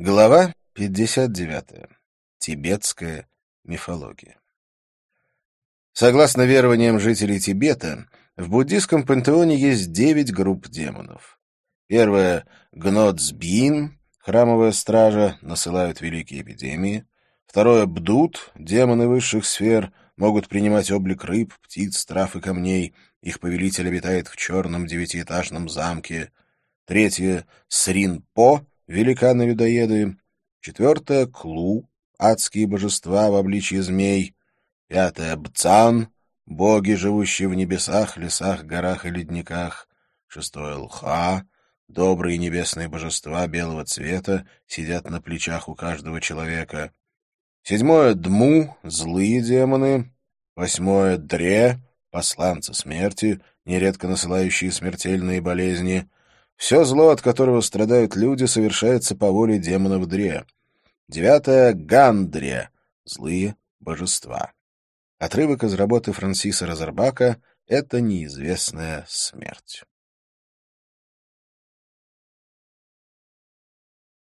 Глава 59. Тибетская мифология. Согласно верованиям жителей Тибета, в буддийском пантеоне есть девять групп демонов. Первая — Гнотсбин, храмовая стража, насылают великие эпидемии. Второе — Бдут, демоны высших сфер, могут принимать облик рыб, птиц, трав и камней. Их повелитель обитает в черном девятиэтажном замке. Третье — Срин-По, великаны-людоеды. Четвертое — Клу, адские божества в обличье змей. Пятое — Бцан, боги, живущие в небесах, лесах, горах и ледниках. Шестое — Лха, добрые небесные божества белого цвета, сидят на плечах у каждого человека. Седьмое — Дму, злые демоны. Восьмое — Дре, посланцы смерти, нередко насылающие смертельные болезни. Все зло, от которого страдают люди, совершается по воле демонов Дре. Девятое — Гандре, злые божества. Отрывок из работы Франсиса Розербака «Это неизвестная смерть».